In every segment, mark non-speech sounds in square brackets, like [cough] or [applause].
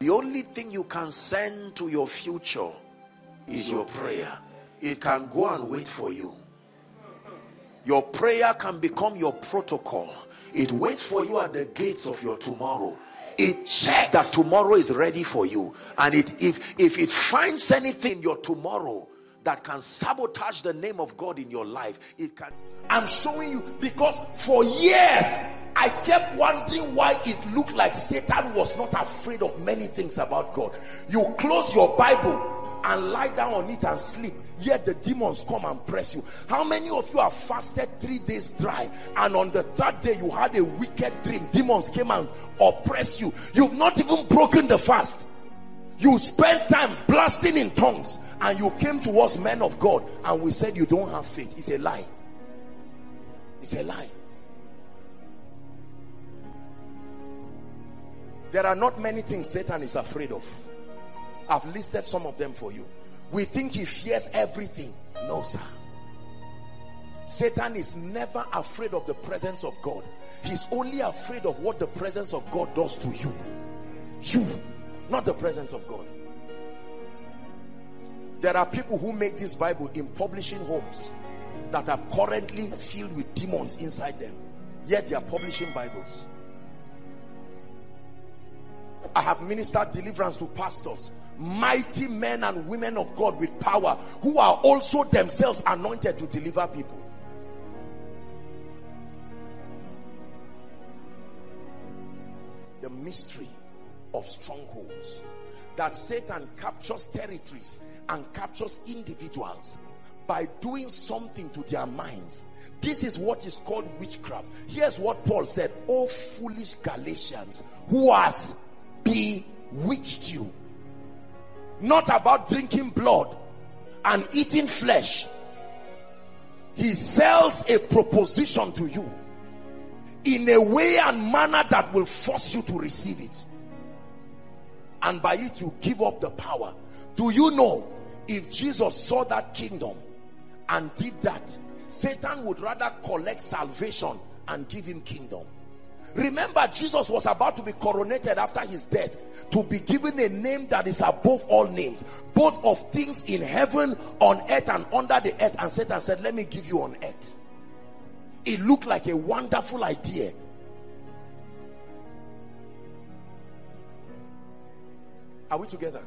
The only thing you can send to your future is your prayer. It can go and wait for you. Your prayer can become your protocol. It waits for you at the gates of your tomorrow. It checks that tomorrow is ready for you. And it if if it finds anything your tomorrow that can sabotage the name of God in your life, it can. I'm showing you because for years I kept wondering why it looked like Satan was not afraid of many things about God. You close your Bible and lie down on it and sleep yet the demons come and press you how many of you have fasted three days dry and on the third day you had a wicked dream demons came and oppress you you've not even broken the fast you spent time blasting in tongues and you came to us men of God and we said you don't have faith it's a lie it's a lie there are not many things Satan is afraid of I've listed some of them for you. We think he fears everything. No, sir. Satan is never afraid of the presence of God. He's only afraid of what the presence of God does to you. You, not the presence of God. There are people who make this Bible in publishing homes that are currently filled with demons inside them. Yet they are publishing Bibles. I have ministered deliverance to pastors mighty men and women of God with power who are also themselves anointed to deliver people. The mystery of strongholds that Satan captures territories and captures individuals by doing something to their minds. This is what is called witchcraft. Here's what Paul said, Oh foolish Galatians, who has bewitched you not about drinking blood and eating flesh. He sells a proposition to you in a way and manner that will force you to receive it. And by it you give up the power. Do you know if Jesus saw that kingdom and did that, Satan would rather collect salvation and give him kingdom. Remember, Jesus was about to be coronated after his death to be given a name that is above all names, both of things in heaven, on earth, and under the earth. And Satan said, Let me give you on earth. It looked like a wonderful idea. Are we together?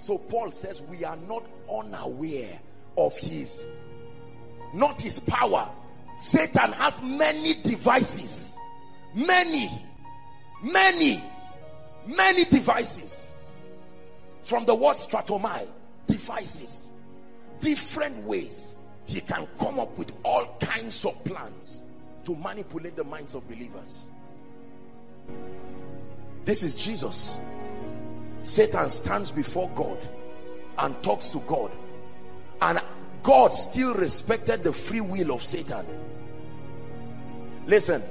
So Paul says, We are not unaware of his, not his power. Satan has many devices Many, many, many devices. From the word stratomai, devices. Different ways he can come up with all kinds of plans to manipulate the minds of believers. This is Jesus. Satan stands before God and talks to God. And God still respected the free will of Satan. Listen,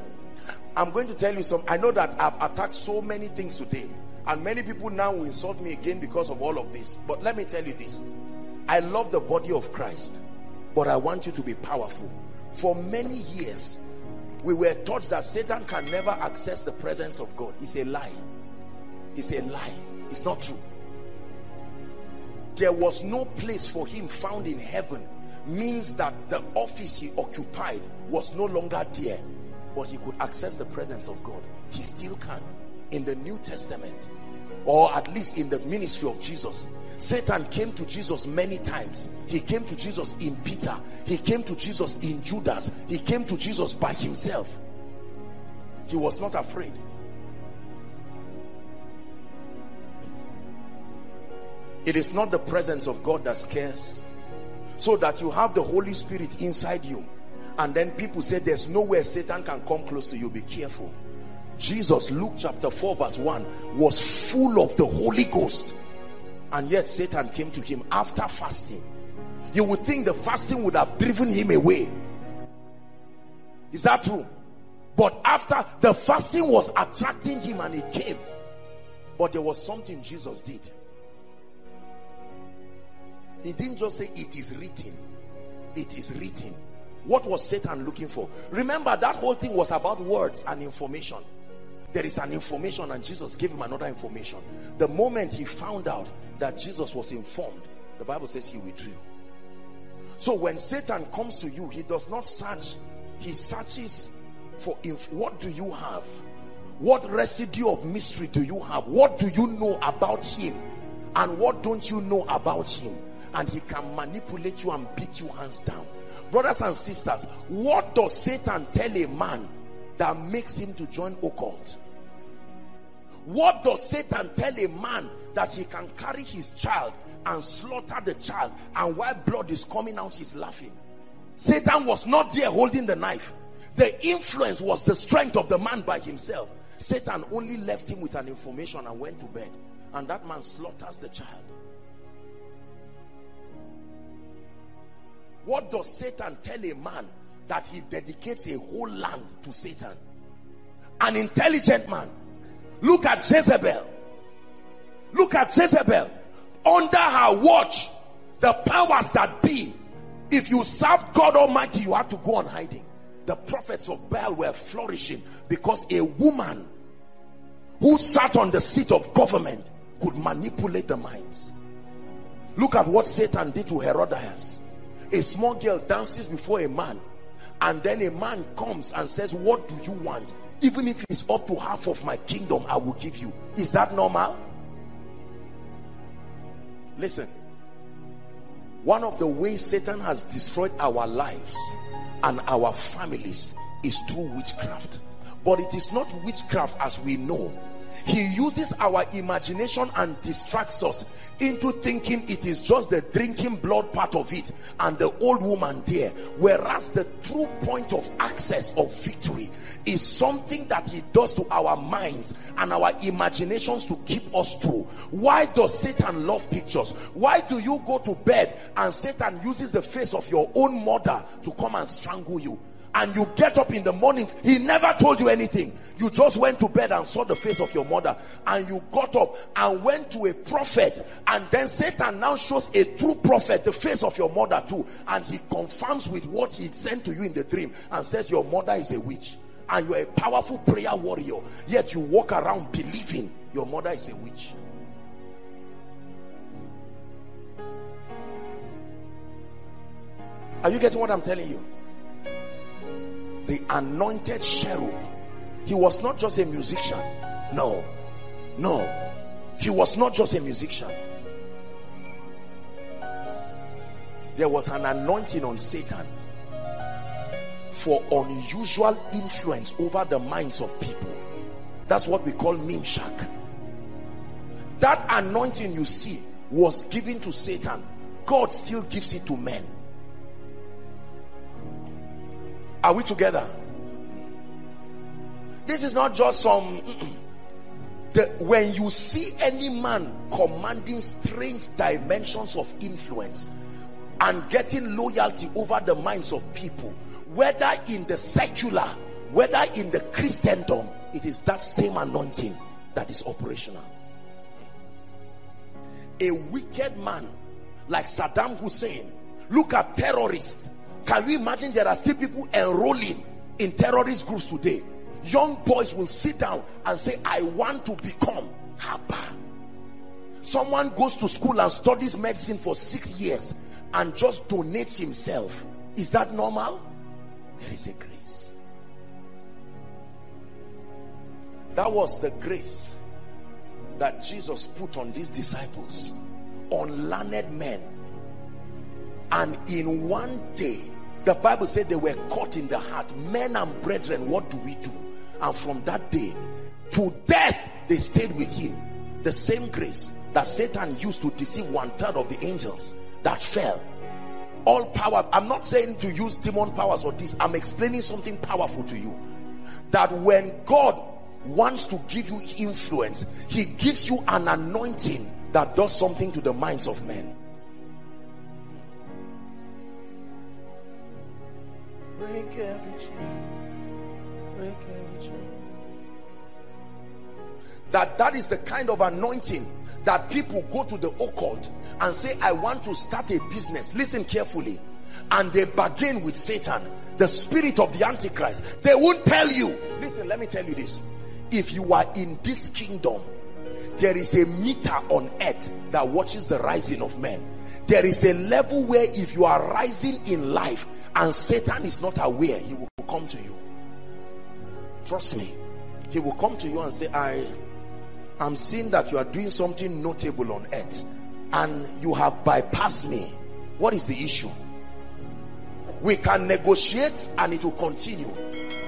I'm going to tell you some. I know that I've attacked so many things today, and many people now will insult me again because of all of this. But let me tell you this I love the body of Christ, but I want you to be powerful. For many years, we were taught that Satan can never access the presence of God. It's a lie. It's a lie. It's not true. There was no place for him found in heaven, means that the office he occupied was no longer there but he could access the presence of God. He still can. In the New Testament, or at least in the ministry of Jesus, Satan came to Jesus many times. He came to Jesus in Peter. He came to Jesus in Judas. He came to Jesus by himself. He was not afraid. It is not the presence of God that scares. So that you have the Holy Spirit inside you and then people say there's nowhere Satan can come close to you. Be careful. Jesus, Luke chapter 4 verse 1 was full of the Holy Ghost. And yet Satan came to him after fasting. You would think the fasting would have driven him away. Is that true? But after the fasting was attracting him and he came. But there was something Jesus did. He didn't just say it is written. It is written What was Satan looking for? Remember, that whole thing was about words and information. There is an information, and Jesus gave him another information. The moment he found out that Jesus was informed, the Bible says he withdrew. So when Satan comes to you, he does not search, he searches for if what do you have? What residue of mystery do you have? What do you know about him? And what don't you know about him? And he can manipulate you and beat you hands down. Brothers and sisters, what does Satan tell a man that makes him to join occult? What does Satan tell a man that he can carry his child and slaughter the child and while blood is coming out he's laughing? Satan was not there holding the knife. The influence was the strength of the man by himself. Satan only left him with an information and went to bed. And that man slaughters the child. What does Satan tell a man that he dedicates a whole land to Satan? An intelligent man. Look at Jezebel. Look at Jezebel. Under her watch, the powers that be, if you serve God Almighty, you have to go on hiding. The prophets of Baal were flourishing because a woman who sat on the seat of government could manipulate the minds. Look at what Satan did to Herodias. A small girl dances before a man and then a man comes and says, what do you want? Even if it's up to half of my kingdom, I will give you. Is that normal? Listen. One of the ways Satan has destroyed our lives and our families is through witchcraft. But it is not witchcraft as we know he uses our imagination and distracts us into thinking it is just the drinking blood part of it and the old woman there. Whereas the true point of access of victory is something that he does to our minds and our imaginations to keep us through. Why does satan love pictures? Why do you go to bed and satan uses the face of your own mother to come and strangle you and you get up in the morning he never told you anything. You just went to bed and saw the face of your mother. And you got up and went to a prophet. And then satan now shows a true prophet the face of your mother too. And he confirms with what he sent to you in the dream and says your mother is a witch. And you're a powerful prayer warrior. Yet you walk around believing your mother is a witch. Are you getting what i'm telling you the anointed cherub. He was not just a musician. No, no, he was not just a musician. There was an anointing on Satan for unusual influence over the minds of people. That's what we call mimshak. That anointing you see was given to Satan. God still gives it to men. Are we together? This is not just some. [clears throat] The, when you see any man commanding strange dimensions of influence and getting loyalty over the minds of people, whether in the secular, whether in the Christendom, it is that same anointing that is operational. A wicked man like Saddam Hussein, look at terrorists can you imagine there are still people enrolling in terrorist groups today? Young boys will sit down and say, I want to become Haba. Someone goes to school and studies medicine for six years and just donates himself. Is that normal? There is a grace. That was the grace that Jesus put on these disciples, on learned men. And in one day, the Bible said they were caught in the heart. Men and brethren, what do we do? And from that day to death, they stayed with him. The same grace that Satan used to deceive one third of the angels that fell. All power. I'm not saying to use demon powers or this. I'm explaining something powerful to you. That when God wants to give you influence, he gives you an anointing that does something to the minds of men. Break every chain. Break every chain. That that is the kind of anointing that people go to the occult and say, I want to start a business. Listen carefully. and they bargain with Satan, the spirit of the Antichrist, they won't tell you. Listen, let me tell you this. If you are in this kingdom, there is a meter on earth that watches the rising of men. There is a level where if you are rising in life and Satan is not aware, he will come to you. Trust me. He will come to you and say, I am seeing that you are doing something notable on earth and you have bypassed me. What is the issue? We can negotiate and it will continue.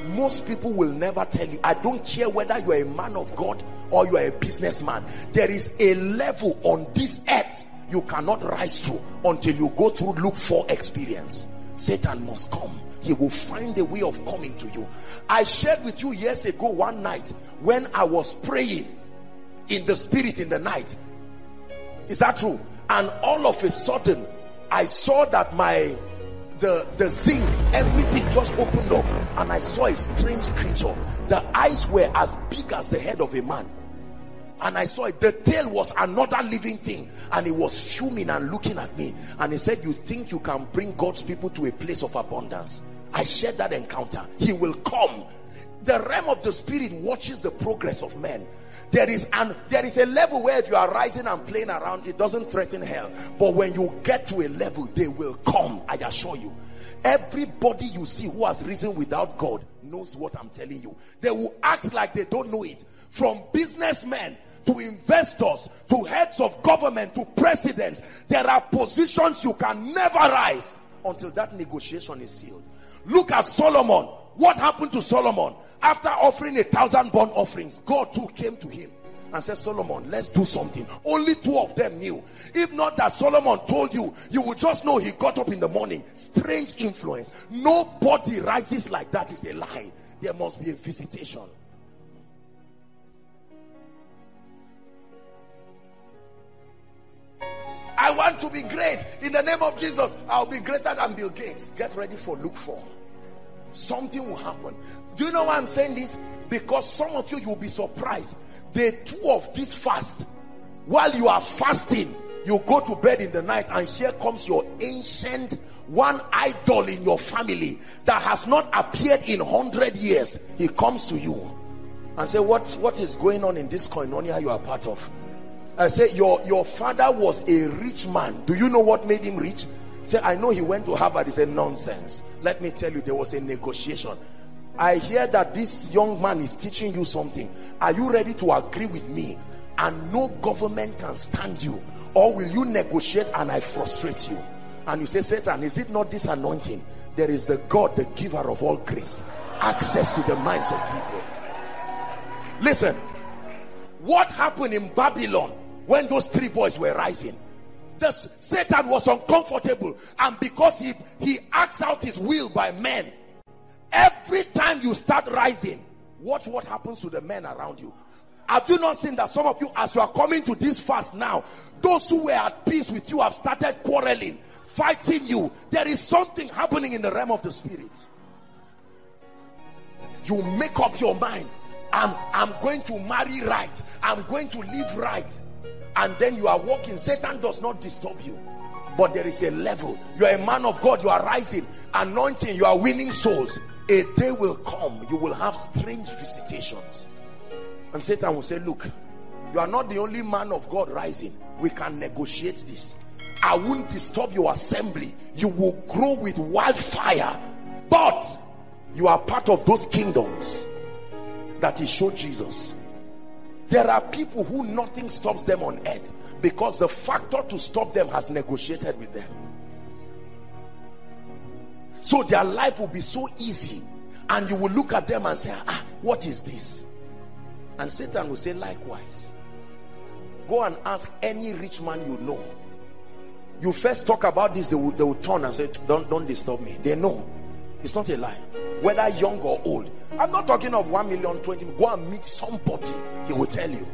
Most people will never tell you. I don't care whether you are a man of God or you are a businessman. There is a level on this earth you cannot rise to until you go through Luke 4 experience. Satan must come. He will find a way of coming to you. I shared with you years ago one night when I was praying in the spirit in the night. Is that true? And all of a sudden, I saw that my the the zinc everything just opened up and i saw a strange creature the eyes were as big as the head of a man and i saw it. The tail was another living thing. And it was fuming and looking at me. And he said you think you can bring god's people to a place of abundance? I shared that encounter. He will come. The realm of the spirit watches the progress of men. There is an there is a level where if you are rising and playing around it doesn't threaten hell. But when you get to a level they will come i assure you. Everybody you see who has risen without god knows what i'm telling you. They will act like they don't know it. From businessmen to investors to heads of government to presidents there are positions you can never rise until that negotiation is sealed look at solomon what happened to solomon after offering a thousand burnt offerings, God too came to him and said, Solomon, let's do something. Only two of them knew. If not that Solomon told you, you would just know he got up in the morning. Strange influence. Nobody rises like that is a lie. There must be a visitation. I want to be great. In the name of Jesus, I'll be greater than Bill Gates. Get ready for Luke 4. Something will happen. Do you know why I'm saying this? Because some of you, you'll be surprised. The two of this fast, while you are fasting, you go to bed in the night and here comes your ancient one idol in your family that has not appeared in 100 years. He comes to you and say, what, what is going on in this koinonia you are part of? I say, your, your father was a rich man. Do you know what made him rich? Say, I know he went to Harvard. He said, nonsense. Let me tell you, there was a negotiation. I hear that this young man is teaching you something. Are you ready to agree with me? And no government can stand you. Or will you negotiate and I frustrate you? And you say, Satan, is it not this anointing? There is the God, the giver of all grace. Access to the minds of people. Listen, what happened in Babylon when those three boys were rising? The, Satan was uncomfortable and because he, he acts out his will by men, Every time you start rising, watch what happens to the men around you. Have you not seen that some of you, as you are coming to this fast now, those who were at peace with you have started quarreling, fighting you. There is something happening in the realm of the spirit. You make up your mind. I'm, I'm going to marry right. I'm going to live right. And then you are walking. Satan does not disturb you. But there is a level. You are a man of God. You are rising. Anointing. You are winning souls a day will come you will have strange visitations and satan will say look you are not the only man of god rising we can negotiate this i won't disturb your assembly you will grow with wildfire but you are part of those kingdoms that he showed jesus there are people who nothing stops them on earth because the factor to stop them has negotiated with them so their life will be so easy. And you will look at them and say, ah, what is this? And Satan will say, likewise. Go and ask any rich man you know. You first talk about this, they will, they will turn and say, don't, don't disturb me. They know. It's not a lie. Whether young or old. I'm not talking of 1 million, 20. Go and meet somebody. He will tell you.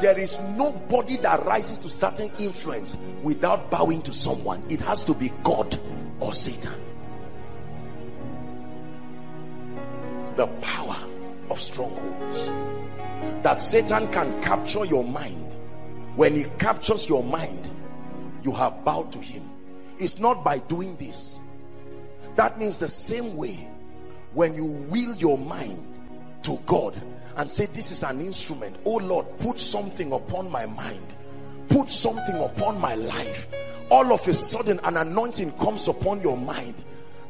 There is nobody that rises to certain influence without bowing to someone. It has to be God or Satan. The power of strongholds. That Satan can capture your mind. When he captures your mind, you have bowed to him. It's not by doing this. That means the same way when you will your mind to God and say, This is an instrument. Oh Lord, put something upon my mind, put something upon my life. All of a sudden, an anointing comes upon your mind.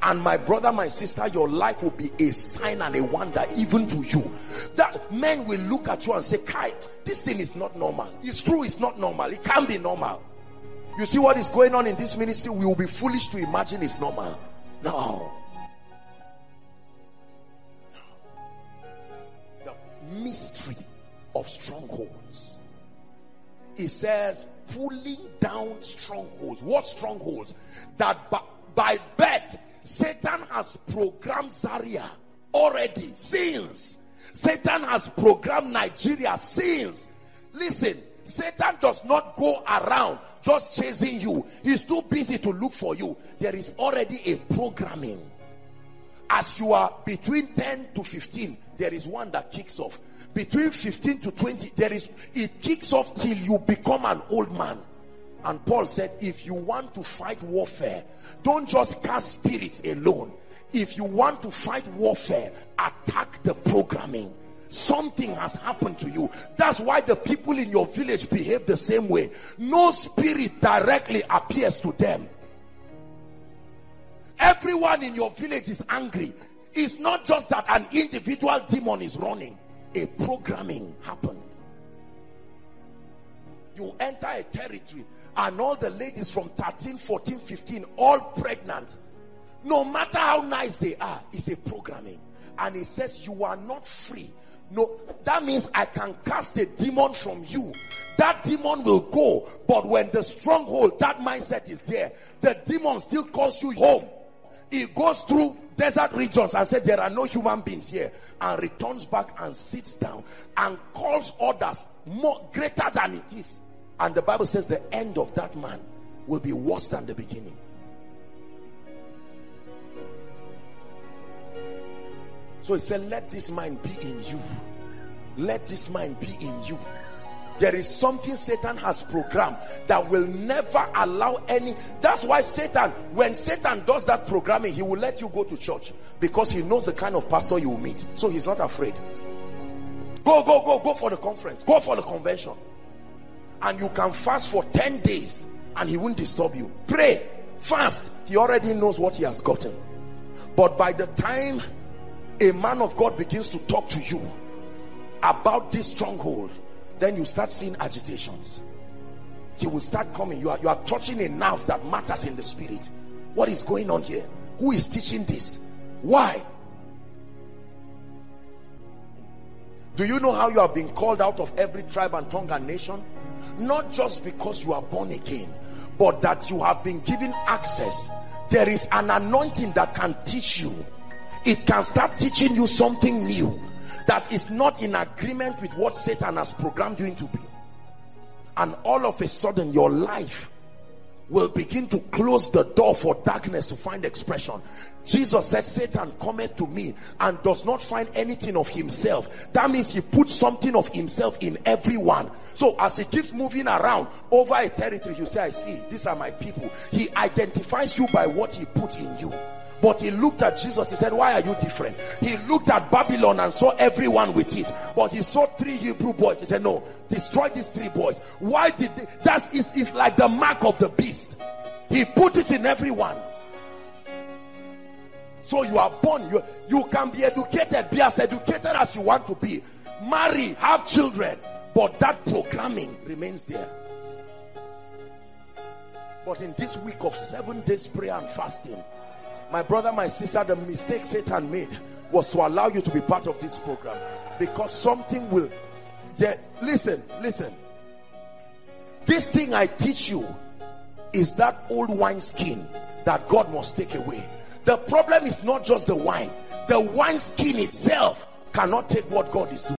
And my brother, my sister, your life will be a sign and a wonder even to you. That men will look at you and say, Kai, this thing is not normal. It's true, it's not normal. It can't be normal. You see what is going on in this ministry? We will be foolish to imagine it's normal. No. The mystery of strongholds. It says, pulling down strongholds. What strongholds? That by, by birth, Satan has programmed Zaria already since. Satan has programmed Nigeria since. Listen, Satan does not go around just chasing you. He's too busy to look for you. There is already a programming. As you are between 10 to 15, there is one that kicks off. Between 15 to 20, there is, it kicks off till you become an old man. And Paul said, if you want to fight warfare, don't just cast spirits alone. If you want to fight warfare, attack the programming something has happened to you. That's why the people in your village behave the same way. No spirit directly appears to them. Everyone in your village is angry. It's not just that an individual demon is running, a programming happened. You enter a territory and all the ladies from 13, 14, 15, all pregnant. No matter how nice they are, it's a programming. And it says you are not free no, that means I can cast a demon from you. That demon will go. But when the stronghold, that mindset is there, the demon still calls you home. It goes through desert regions and said, There are no human beings here, and returns back and sits down and calls others more greater than it is. And the Bible says the end of that man will be worse than the beginning. So he said, Let this mind be in you. Let this mind be in you. There is something Satan has programmed that will never allow any. That's why Satan, when Satan does that programming, he will let you go to church because he knows the kind of pastor you will meet. So he's not afraid. Go, go, go, go for the conference, go for the convention. And you can fast for 10 days and he won't disturb you. Pray, fast. He already knows what he has gotten. But by the time a man of God begins to talk to you about this stronghold, then you start seeing agitations. He will start coming. You are, you are touching a nerve that matters in the spirit. What is going on here? Who is teaching this? Why? Do you know how you have been called out of every tribe and tongue and nation? Not just because you are born again, but that you have been given access. There is an anointing that can teach you it can start teaching you something new that is not in agreement with what Satan has programmed you into being. And all of a sudden, your life will begin to close the door for darkness to find expression. Jesus said, Satan cometh to me and does not find anything of himself. That means he puts something of himself in everyone. So as he keeps moving around over a territory, you say, I see, these are my people. He identifies you by what he put in you. But he looked at Jesus. He said, Why are you different? He looked at Babylon and saw everyone with it. But he saw three Hebrew boys. He said, No, destroy these three boys. Why did they? That is, is like the mark of the beast. He put it in everyone. So you are born, you, you can be educated, be as educated as you want to be, marry, have children, but that programming remains there. But in this week of seven days prayer and fasting, my brother, my sister, the mistake Satan made was to allow you to be part of this program because something will. There, listen, listen. This thing I teach you is that old wine skin that God must take away. The problem is not just the wine, the wine skin itself cannot take what God is doing.